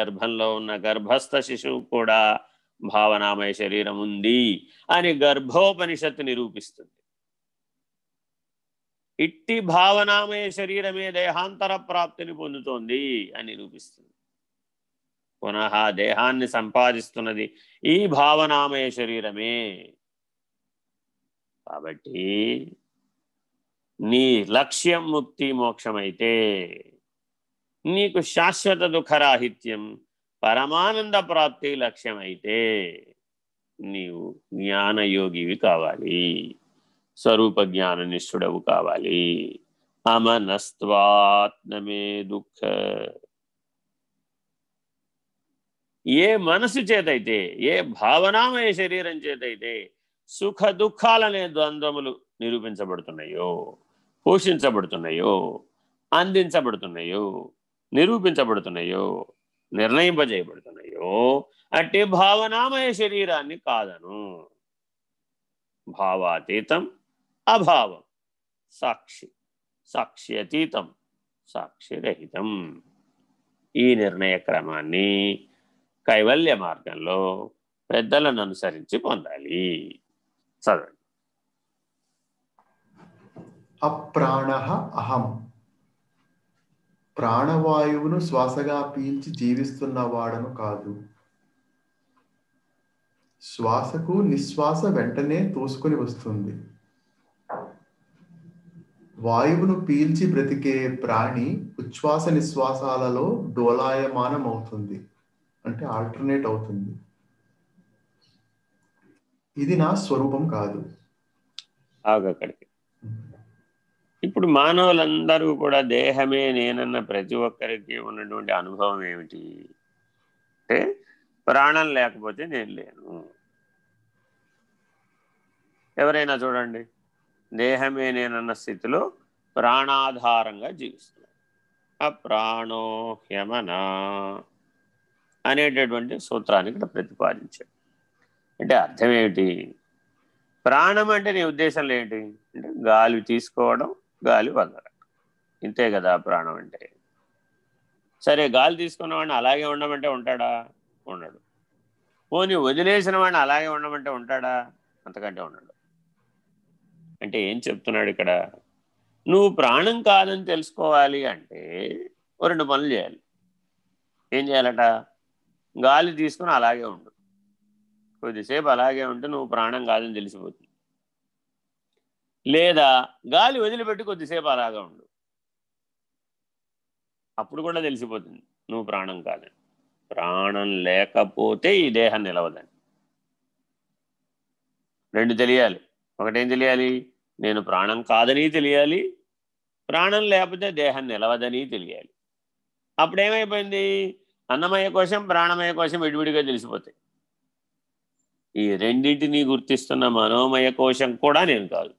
గర్భంలో ఉన్న గర్భస్థ శిశువు కూడా భావనామయ శరీరం ఉంది అని గర్భోపనిషత్తు నిరూపిస్తుంది. ఇట్టి భావనామయ శరీరమే దేహాంతర ప్రాప్తిని పొందుతోంది అని నిరూపిస్తుంది. పునః దేహాన్ని సంపాదిస్తున్నది ఈ భావనామయ శరీరమే. కాబట్టి నీ లక్ష్యం ముక్తి మోక్షమైతే నీకు శాశ్వత దుఃఖరాహిత్యం పరమానంద ప్రాప్తి లక్ష్యమైతే నీవు జ్ఞానయోగివి కావాలి స్వరూప జ్ఞాన నిష్ఠుడవు కావాలి. అమనస్త్వాత్మే దుఃఖ. ఏ మనసు చేతైతే ఏ భావనామయ శరీరం చేతైతే సుఖ దుఃఖాలనే ద్వంద్వములు నిరూపించబడుతున్నాయో పోషించబడుతున్నాయో అందించబడుతున్నాయో నిరూపించబడుతున్నాయో నిర్ణయింపజేయబడుతున్నాయో అంటే భావనామయ శరీరాన్ని కాదను. భావాతీతం అభావం సాక్షి సాక్షి అతీతం సాక్షిరహితం. ఈ నిర్ణయ క్రమాన్ని కైవల్య మార్గంలో పెద్దలను అనుసరించి పొందాలి. చదవండి. అప్రాణ అహం. ప్రాణవాయువును శ్వాసగా పీల్చి జీవిస్తున్న వాడను కాదు. శ్వాసకు నిశ్వాస వెంటనే తోసుకొని వస్తుంది. వాయువును పీల్చి బ్రతికే ప్రాణి ఉచ్ఛ్వాస నిశ్వాసాలలో డోలాయమానం అవుతుంది అంటే ఆల్టర్నేట్ అవుతుంది. ఇది నా స్వరూపం కాదు. ఆగక్కడికి ఇప్పుడు మానవులందరూ కూడా దేహమే నేనన్న ప్రతి ఒక్కరికి ఉన్నటువంటి అనుభవం ఏమిటి? అంటే ప్రాణం లేకపోతే నేను లేను. ఎవరైనా చూడండి. దేహమే నేనన్న స్థితిలో ప్రాణాధారంగా జీవిస్తున్నారు ఆ ప్రాణోహ్యమనా అనేటటువంటి సూత్రాన్ని ఇక్కడ ప్రతిపాదించాడు. అంటే అర్థం ఏమిటి? ప్రాణం అంటే నీ ఉద్దేశంలో ఏంటి? అంటే గాలి తీసుకోవడం గాలి వదలడం ఇంతే కదా ప్రాణం అంటే. సరే గాలి తీసుకున్న వాడిని అలాగే ఉండమంటే ఉంటాడా? ఉండడు. పోనీ వదిలేసిన వాడిని అలాగే ఉండమంటే ఉంటాడా? అంతకంటే ఉండడు. అంటే ఏం చెప్తున్నాడు ఇక్కడ? నువ్వు ప్రాణం కాదని తెలుసుకోవాలి అంటే రెండు పనులు చేయాలి. ఏం చేయాలట? గాలి తీసుకుని అలాగే ఉండు. కొద్దిసేపు అలాగే ఉంటే నువ్వు ప్రాణం కాదని తెలిసిపోతుంది. లేదా గాలి వదిలిపెట్టి కొద్దిసేపు అలాగా ఉండు. అప్పుడు కూడా తెలిసిపోతుంది నువ్వు ప్రాణం కాదని. ప్రాణం లేకపోతే ఈ దేహం నిలవదని. రెండు తెలియాలి. ఒకటేం తెలియాలి? నేను ప్రాణం కాదని తెలియాలి. ప్రాణం లేకపోతే దేహం నిలవదని తెలియాలి. అప్పుడేమైపోయింది? అన్నమయ కోశం ప్రాణమయ కోసం విడివిడిగా తెలిసిపోతాయి. ఈ రెండింటినీ గుర్తిస్తున్న మనోమయ కోశం కూడా నేను కాదు.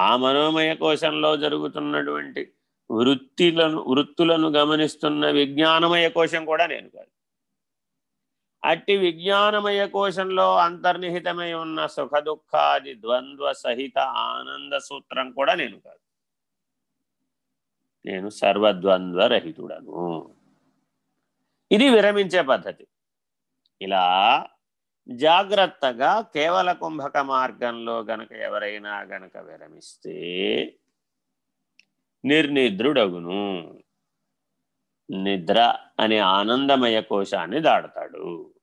ఆ మనోమయ కోశంలో జరుగుతున్నటువంటి వృత్తిలను వృత్తులను గమనిస్తున్న విజ్ఞానమయ కోశం కూడా నేను కాదు. అట్టి విజ్ఞానమయ కోశంలో అంతర్నిహితమై ఉన్న సుఖ దుఃఖాది ద్వంద్వ సహిత ఆనంద సూత్రం కూడా నేను కాదు. నేను సర్వద్వంద్వరహితుడను ఇది విరమించే పద్ధతి. ఇలా జాగ్రత్తగా కేవల కుంభక మార్గంలో గనక ఎవరైనా గనక విరమిస్తే నిర్నిద్రుడగును. నిద్ర అనే ఆనందమయ కోశాన్ని దాడతాడు.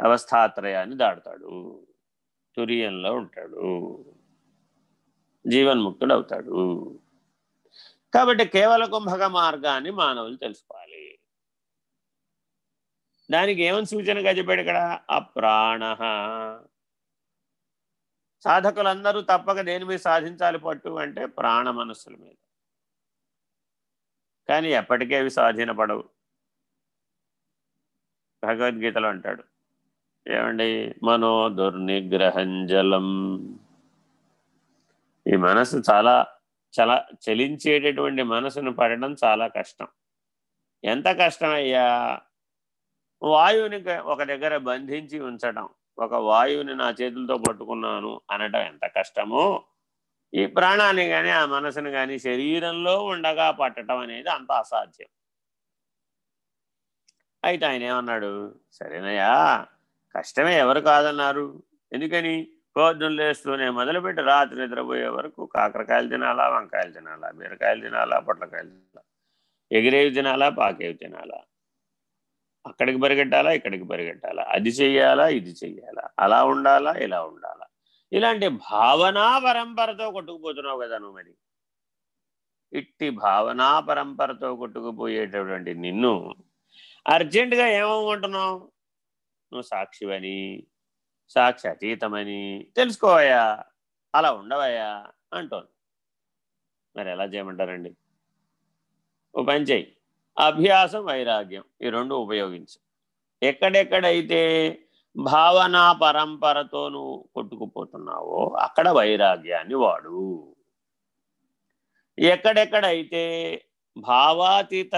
అవస్థాత్రయాన్ని దాడతాడు. తురియంలో ఉంటాడు. జీవన్ముక్తుడు అవుతాడు కాబట్టి కేవల కుంభక మార్గాన్ని మానవులు తెలుసుకోవాలి. దానికి ఏమని సూచనగా చెప్పాడు ఇక్కడ? అప్రాణ. సాధకులందరూ తప్పక దేని మీద సాధించాలి పట్టు అంటే ప్రాణ మనస్సుల మీద. కానీ ఎప్పటికీ అవి స్వాధీనపడవు భగవద్గీతలో అంటాడు ఏమండి? మనో దుర్నిగ్రహంజలం ఈ మనసు చాలా చల చలించేటటువంటి మనసును పడడం చాలా కష్టం. ఎంత కష్టమయ్యా వాయువుని ఒక దగ్గర బంధించి ఉంచడం ఒక వాయువుని నా చేతులతో పట్టుకున్నాను అనటం ఎంత కష్టమో ఈ ప్రాణాన్ని కానీ ఆ మనసును కానీ శరీరంలో ఉండగా పట్టడం అనేది అంత అసాధ్యం. అయితే ఆయన ఏమన్నాడు? సరేనయ్యా కష్టమే ఎవరు కాదన్నారు? ఎందుకని? పొద్దున్న లేస్తూనే మొదలుపెట్టి రాత్రి నిద్రపోయే వరకు కాకరకాయలు తినాలా వంకాయలు తినాలా బీరకాయలు తినాలా పొట్లకాయలు తినాలా ఎగిరేవి తినాలా పాకేవి తినాలా? అక్కడికి పరిగెట్టాలా ఇక్కడికి పరిగెట్టాలా? అది చెయ్యాలా ఇది చెయ్యాలా? అలా ఉండాలా ఇలా ఉండాలా? ఇలాంటి భావనా పరంపరతో కొట్టుకుపోతున్నావు కదా నువ్వు మరి. ఇట్టి భావనా పరంపరతో కొట్టుకుపోయేటటువంటి నిన్ను అర్జెంటుగా ఏమనుకుంటున్నావు? నువ్వు సాక్షివని సాక్షి అతీతమని తెలుసుకోవయా అలా ఉండవయ్యా అంటోంది. మరి ఎలా చేయమంటారండి? ఓ పని చేయి అభ్యాసం వైరాగ్యం ఈ రెండు ఉపయోగించు. ఎక్కడెక్కడైతే భావనా పరంపరతో నువ్వు కొట్టుకుపోతున్నావో అక్కడ వైరాగ్యాన్ని వాడు. ఎక్కడెక్కడైతే భావాతీత